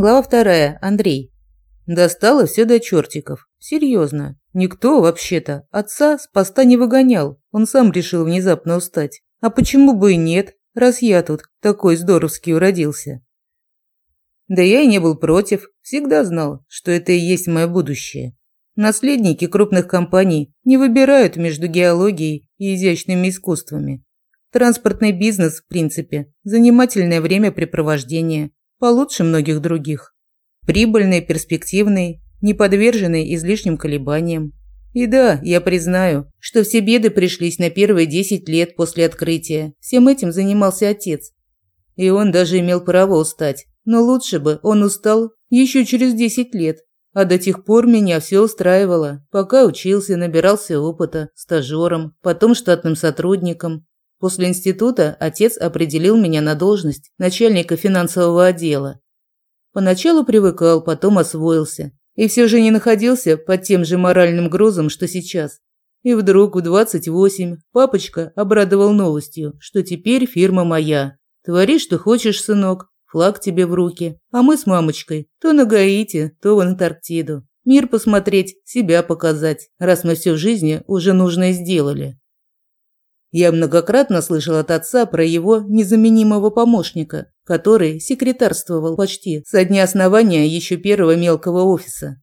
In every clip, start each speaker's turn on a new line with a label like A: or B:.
A: Глава вторая. Андрей. Достало все до чертиков. Серьезно. Никто, вообще-то, отца с поста не выгонял. Он сам решил внезапно устать. А почему бы и нет, раз я тут такой здоровский уродился? Да я и не был против. Всегда знал, что это и есть мое будущее. Наследники крупных компаний не выбирают между геологией и изящными искусствами. Транспортный бизнес, в принципе, занимательное времяпрепровождение, получше многих других. Прибыльный, перспективный, не подверженный излишним колебаниям. И да, я признаю, что все беды пришлись на первые 10 лет после открытия. Всем этим занимался отец. И он даже имел право устать. Но лучше бы он устал еще через 10 лет. А до тех пор меня все устраивало, пока учился, набирался опыта, стажером, потом штатным сотрудником. После института отец определил меня на должность начальника финансового отдела. Поначалу привыкал, потом освоился. И все же не находился под тем же моральным грузом, что сейчас. И вдруг в 28 папочка обрадовал новостью, что теперь фирма моя. Твори, что хочешь, сынок, флаг тебе в руки. А мы с мамочкой то на Гаити, то в Антарктиду. Мир посмотреть, себя показать, раз мы все в жизни уже нужное сделали. Я многократно слышал от отца про его незаменимого помощника, который секретарствовал почти со дня основания еще первого мелкого офиса.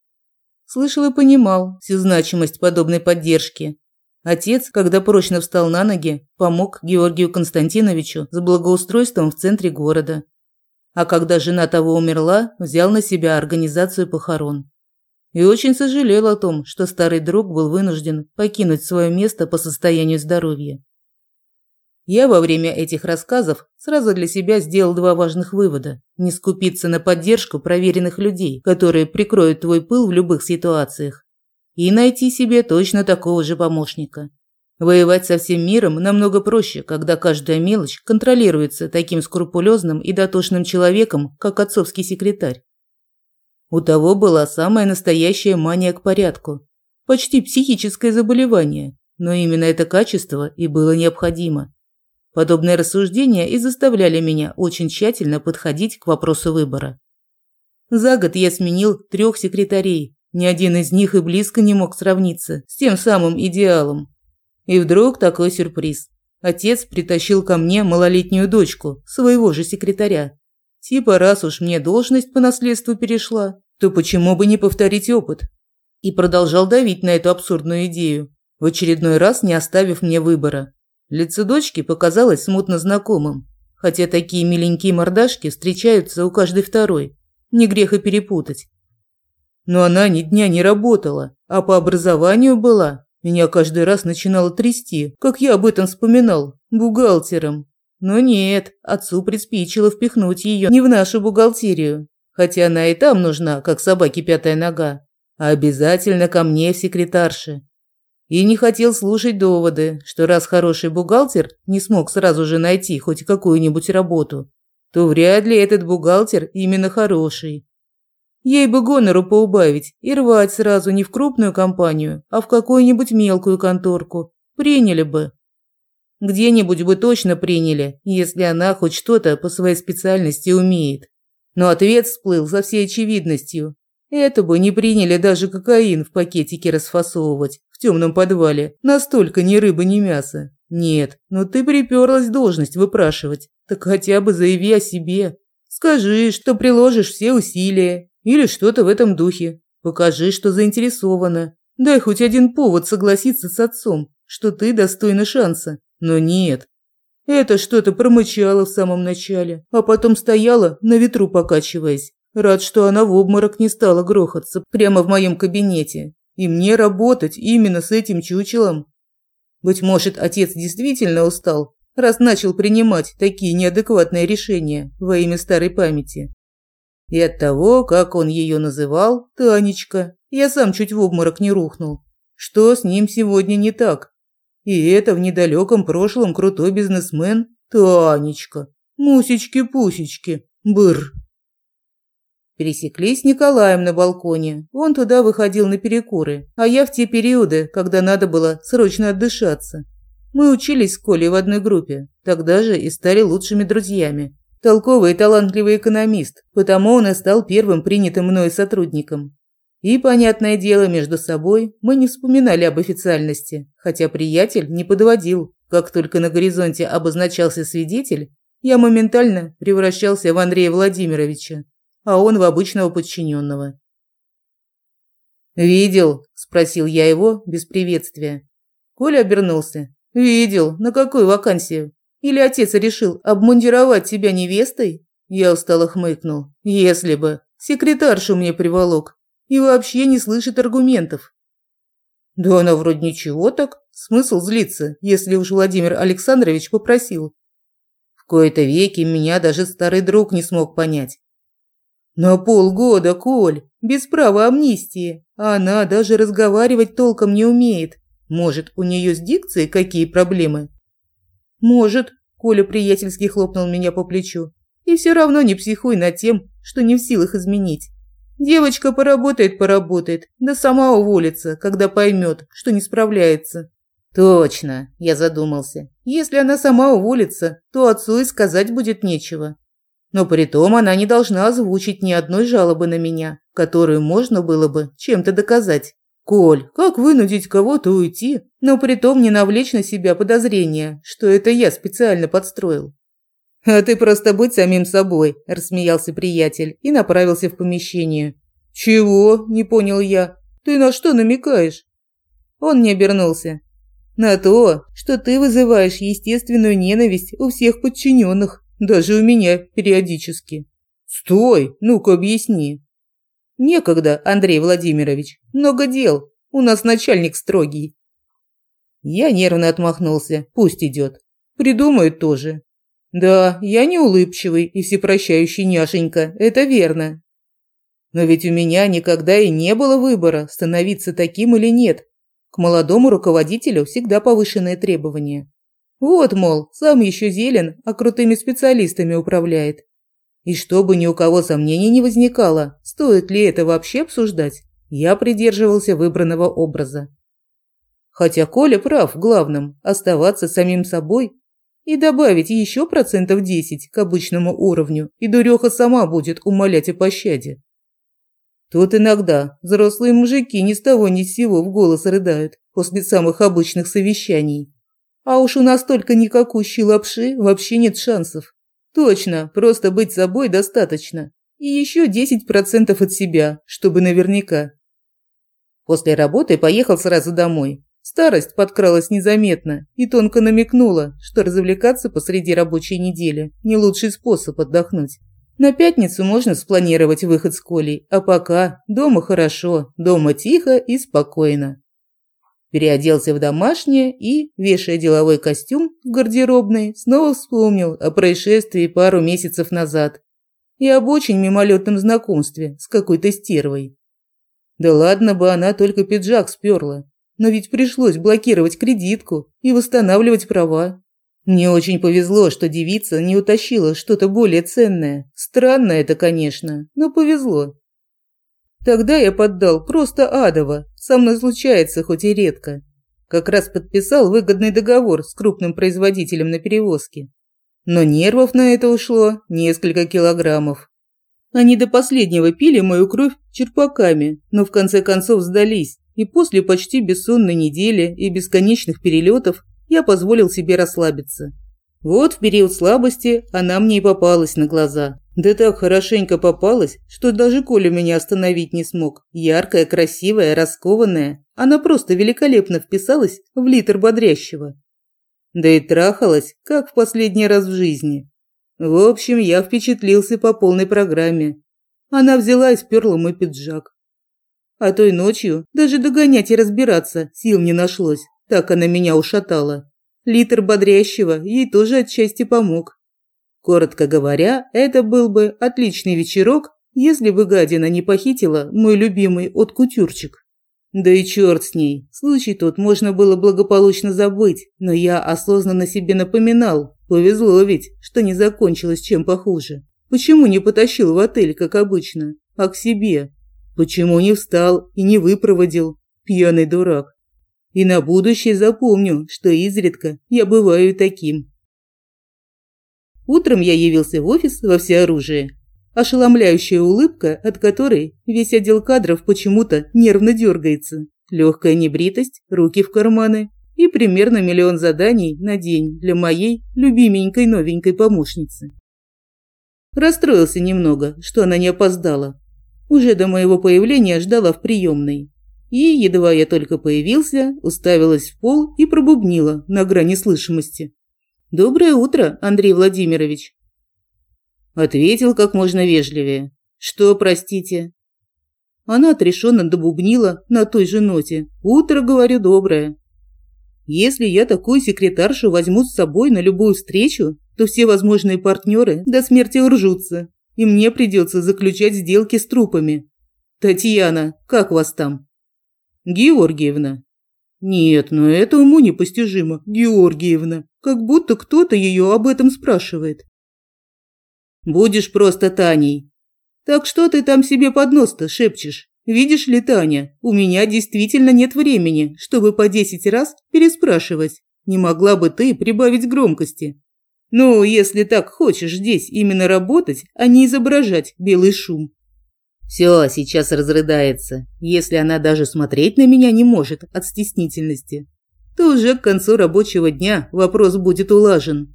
A: Слышал и понимал всю значимость подобной поддержки. Отец, когда прочно встал на ноги, помог Георгию Константиновичу с благоустройством в центре города. А когда жена того умерла, взял на себя организацию похорон. И очень сожалел о том, что старый друг был вынужден покинуть свое место по состоянию здоровья. Я во время этих рассказов сразу для себя сделал два важных вывода. Не скупиться на поддержку проверенных людей, которые прикроют твой пыл в любых ситуациях. И найти себе точно такого же помощника. Воевать со всем миром намного проще, когда каждая мелочь контролируется таким скрупулезным и дотошным человеком, как отцовский секретарь. У того была самая настоящая мания к порядку. Почти психическое заболевание, но именно это качество и было необходимо. Подобные рассуждения и заставляли меня очень тщательно подходить к вопросу выбора. За год я сменил трех секретарей. Ни один из них и близко не мог сравниться с тем самым идеалом. И вдруг такой сюрприз. Отец притащил ко мне малолетнюю дочку, своего же секретаря. Типа, раз уж мне должность по наследству перешла, то почему бы не повторить опыт? И продолжал давить на эту абсурдную идею, в очередной раз не оставив мне выбора. Лицо дочки показалось смутно знакомым, хотя такие миленькие мордашки встречаются у каждой второй. Не грех и перепутать. Но она ни дня не работала, а по образованию была. Меня каждый раз начинало трясти, как я об этом вспоминал, бухгалтером. Но нет, отцу приспичило впихнуть ее не в нашу бухгалтерию, хотя она и там нужна, как собаке пятая нога, а обязательно ко мне в секретарше. И не хотел слушать доводы, что раз хороший бухгалтер не смог сразу же найти хоть какую-нибудь работу, то вряд ли этот бухгалтер именно хороший. Ей бы гонору поубавить и рвать сразу не в крупную компанию, а в какую-нибудь мелкую конторку. Приняли бы. Где-нибудь бы точно приняли, если она хоть что-то по своей специальности умеет. Но ответ всплыл со всей очевидностью. Это бы не приняли даже кокаин в пакетике расфасовывать в темном подвале. Настолько ни рыба, ни мясо. Нет, но ты приперлась должность выпрашивать. Так хотя бы заяви о себе. Скажи, что приложишь все усилия. Или что-то в этом духе. Покажи, что заинтересована. Дай хоть один повод согласиться с отцом, что ты достойна шанса. Но нет. Это что-то промычало в самом начале, а потом стояла, на ветру покачиваясь. Рад, что она в обморок не стала грохаться прямо в моем кабинете. И мне работать именно с этим чучелом? Быть может, отец действительно устал, раз начал принимать такие неадекватные решения во имя старой памяти. И от того, как он ее называл, Танечка, я сам чуть в обморок не рухнул. Что с ним сегодня не так? И это в недалеком прошлом крутой бизнесмен Танечка. Мусечки-пусечки. Бр. Пересеклись с Николаем на балконе. Он туда выходил на перекуры, а я в те периоды, когда надо было срочно отдышаться. Мы учились с Колей в одной группе, тогда же и стали лучшими друзьями. Толковый и талантливый экономист, потому он и стал первым принятым мною сотрудником. И, понятное дело, между собой мы не вспоминали об официальности, хотя приятель не подводил. Как только на горизонте обозначался свидетель, я моментально превращался в Андрея Владимировича, а он в обычного подчиненного. «Видел?» – спросил я его без приветствия. Коля обернулся. «Видел. На какую вакансию? Или отец решил обмундировать тебя невестой?» Я устало хмыкнул. «Если бы. Секретаршу мне приволок. И вообще не слышит аргументов». «Да она вроде ничего так. Смысл злиться, если уж Владимир Александрович попросил». В кои-то веки меня даже старый друг не смог понять. «На полгода, Коль, без права амнистии. Она даже разговаривать толком не умеет. Может, у нее с дикцией какие проблемы? Может, Коля приятельски хлопнул меня по плечу. И все равно не психуй над тем, что не в силах изменить. Девочка поработает, поработает, да сама уволится, когда поймет, что не справляется. Точно, я задумался. Если она сама уволится, то отцу и сказать будет нечего. Но при том она не должна озвучить ни одной жалобы на меня, которую можно было бы чем-то доказать. Коль, как вынудить кого-то уйти, но при том не навлечь на себя подозрения, что это я специально подстроил? А ты просто будь самим собой, рассмеялся приятель и направился в помещение. Чего? не понял я. Ты на что намекаешь? Он не обернулся. На то, что ты вызываешь естественную ненависть у всех подчиненных. Даже у меня периодически. Стой, ну-ка объясни. Некогда, Андрей Владимирович. Много дел. У нас начальник строгий. Я нервно отмахнулся. Пусть идет. Придумает тоже. Да, я не улыбчивый и всепрощающий няшенька, это верно. Но ведь у меня никогда и не было выбора, становиться таким или нет. К молодому руководителю всегда повышенные требования. Вот, мол, сам еще зелен, а крутыми специалистами управляет. И чтобы ни у кого сомнений не возникало, стоит ли это вообще обсуждать, я придерживался выбранного образа. Хотя Коля прав в главном – оставаться самим собой и добавить еще процентов 10 к обычному уровню, и дуреха сама будет умолять о пощаде. Тут иногда взрослые мужики ни с того ни с сего в голос рыдают после самых обычных совещаний. А уж у нас только никакущей лапши вообще нет шансов. Точно, просто быть собой достаточно. И еще 10% от себя, чтобы наверняка. После работы поехал сразу домой. Старость подкралась незаметно и тонко намекнула, что развлекаться посреди рабочей недели – не лучший способ отдохнуть. На пятницу можно спланировать выход с Колей, а пока дома хорошо, дома тихо и спокойно переоделся в домашнее и, вешая деловой костюм в гардеробной, снова вспомнил о происшествии пару месяцев назад и об очень мимолетном знакомстве с какой-то стервой. Да ладно бы она только пиджак сперла, но ведь пришлось блокировать кредитку и восстанавливать права. Мне очень повезло, что девица не утащила что-то более ценное. Странно это, конечно, но повезло. Тогда я поддал просто адово. Со мной случается, хоть и редко. Как раз подписал выгодный договор с крупным производителем на перевозке. Но нервов на это ушло несколько килограммов. Они до последнего пили мою кровь черпаками, но в конце концов сдались. И после почти бессонной недели и бесконечных перелетов я позволил себе расслабиться. Вот в период слабости она мне и попалась на глаза. Да так хорошенько попалась, что даже Коля меня остановить не смог. Яркая, красивая, раскованная. Она просто великолепно вписалась в литр бодрящего. Да и трахалась, как в последний раз в жизни. В общем, я впечатлился по полной программе. Она взяла и сперла мой пиджак. А той ночью даже догонять и разбираться сил не нашлось. Так она меня ушатала. Литр бодрящего ей тоже отчасти помог. Коротко говоря, это был бы отличный вечерок, если бы гадина не похитила мой любимый откутюрчик. Да и черт с ней, случай тот можно было благополучно забыть, но я осознанно себе напоминал, повезло ведь, что не закончилось чем похуже. Почему не потащил в отель, как обычно, а к себе? Почему не встал и не выпроводил? Пьяный дурак. И на будущее запомню, что изредка я бываю таким. Утром я явился в офис во всеоружии. Ошеломляющая улыбка, от которой весь отдел кадров почему-то нервно дергается. Легкая небритость, руки в карманы и примерно миллион заданий на день для моей любименькой новенькой помощницы. Расстроился немного, что она не опоздала. Уже до моего появления ждала в приемной. И, едва я только появился, уставилась в пол и пробубнила на грани слышимости. «Доброе утро, Андрей Владимирович!» Ответил как можно вежливее. «Что, простите?» Она отрешенно добубнила на той же ноте. «Утро, говорю, доброе». Если я такую секретаршу возьму с собой на любую встречу, то все возможные партнеры до смерти уржутся, и мне придется заключать сделки с трупами. Татьяна, как вас там? Георгиевна. Нет, но это уму непостижимо. Георгиевна. Как будто кто-то ее об этом спрашивает. Будешь просто Таней. Так что ты там себе под нос-то шепчешь? Видишь ли, Таня, у меня действительно нет времени, чтобы по десять раз переспрашивать. Не могла бы ты прибавить громкости? Ну, если так хочешь здесь именно работать, а не изображать белый шум. Все, сейчас разрыдается. Если она даже смотреть на меня не может от стеснительности, то уже к концу рабочего дня вопрос будет улажен.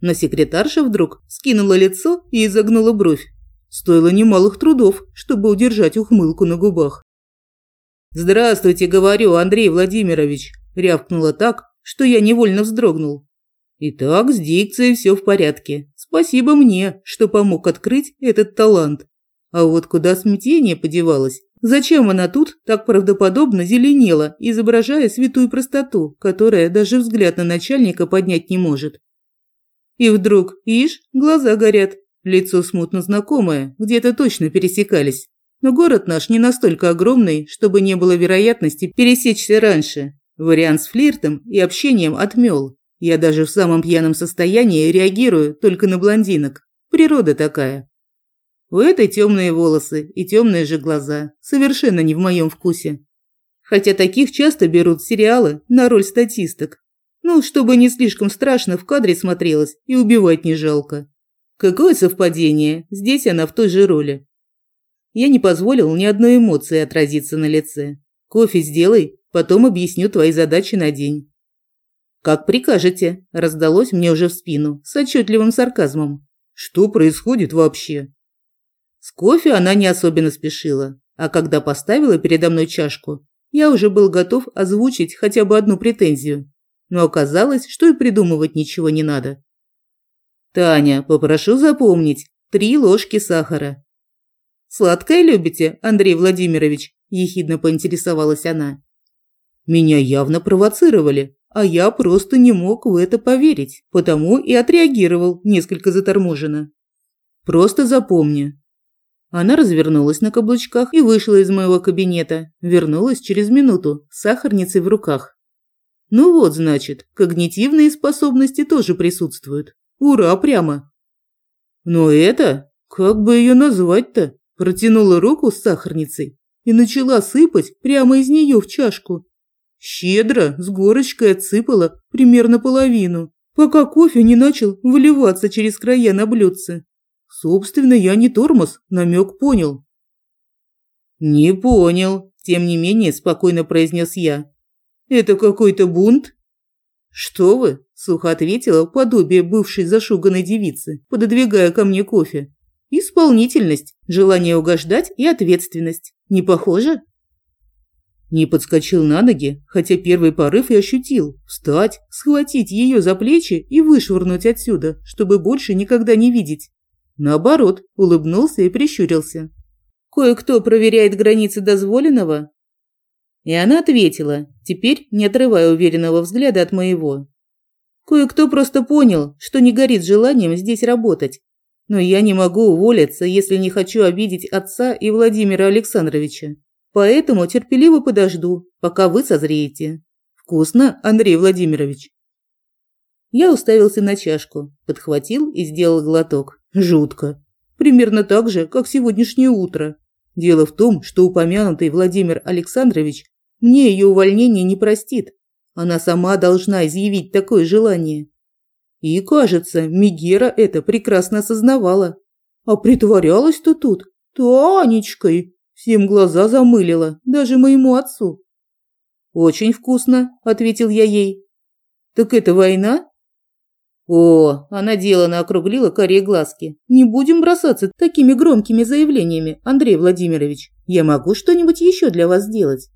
A: Но секретарша вдруг скинула лицо и изогнула бровь. Стоило немалых трудов, чтобы удержать ухмылку на губах. «Здравствуйте, говорю, Андрей Владимирович», – рявкнула так, что я невольно вздрогнул. Итак, с дикцией все в порядке. Спасибо мне, что помог открыть этот талант. А вот куда смятение подевалось? Зачем она тут так правдоподобно зеленела, изображая святую простоту, которая даже взгляд на начальника поднять не может? И вдруг, ишь, глаза горят, лицо смутно знакомое, где-то точно пересекались. Но город наш не настолько огромный, чтобы не было вероятности пересечься раньше. Вариант с флиртом и общением отмел. Я даже в самом пьяном состоянии реагирую только на блондинок. Природа такая. У этой темные волосы и темные же глаза. Совершенно не в моем вкусе. Хотя таких часто берут сериалы на роль статисток. Ну, чтобы не слишком страшно в кадре смотрелось и убивать не жалко. Какое совпадение, здесь она в той же роли. Я не позволил ни одной эмоции отразиться на лице. Кофе сделай, потом объясню твои задачи на день. «Как прикажете», – раздалось мне уже в спину, с отчетливым сарказмом. «Что происходит вообще?» С кофе она не особенно спешила, а когда поставила передо мной чашку, я уже был готов озвучить хотя бы одну претензию. Но оказалось, что и придумывать ничего не надо. «Таня, попрошу запомнить, три ложки сахара». «Сладкое любите, Андрей Владимирович?» – ехидно поинтересовалась она. Меня явно провоцировали, а я просто не мог в это поверить, потому и отреагировал несколько заторможенно. Просто запомни. Она развернулась на каблучках и вышла из моего кабинета. Вернулась через минуту с сахарницей в руках. Ну вот, значит, когнитивные способности тоже присутствуют. Ура прямо. Но это, как бы ее назвать-то? Протянула руку с сахарницей и начала сыпать прямо из нее в чашку. Щедро, с горочкой отсыпала примерно половину, пока кофе не начал выливаться через края на блюдце. Собственно, я не тормоз, намек понял. «Не понял», – тем не менее спокойно произнес я. «Это какой-то бунт?» «Что вы?» – сухо ответила подобие бывшей зашуганной девицы, пододвигая ко мне кофе. «Исполнительность, желание угождать и ответственность. Не похоже?» Не подскочил на ноги, хотя первый порыв и ощутил. Встать, схватить ее за плечи и вышвырнуть отсюда, чтобы больше никогда не видеть. Наоборот, улыбнулся и прищурился. «Кое-кто проверяет границы дозволенного?» И она ответила, теперь не отрывая уверенного взгляда от моего. «Кое-кто просто понял, что не горит желанием здесь работать. Но я не могу уволиться, если не хочу обидеть отца и Владимира Александровича. Поэтому терпеливо подожду, пока вы созреете. Вкусно, Андрей Владимирович. Я уставился на чашку, подхватил и сделал глоток. Жутко. Примерно так же, как сегодняшнее утро. Дело в том, что упомянутый Владимир Александрович мне ее увольнение не простит. Она сама должна изъявить такое желание.
B: И, кажется, Мигера это прекрасно осознавала. А притворялась-то тут Танечкой. Всем глаза замылила, даже моему отцу. «Очень вкусно», – ответил я ей. «Так это война?» О, она делано округлила карие глазки. Не будем бросаться такими громкими заявлениями, Андрей Владимирович. Я могу что-нибудь еще для вас сделать?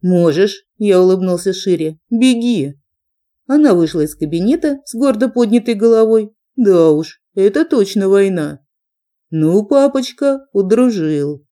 B: Можешь, я улыбнулся шире. Беги. Она вышла из кабинета с гордо поднятой головой. Да уж, это точно война. Ну, папочка, удружил.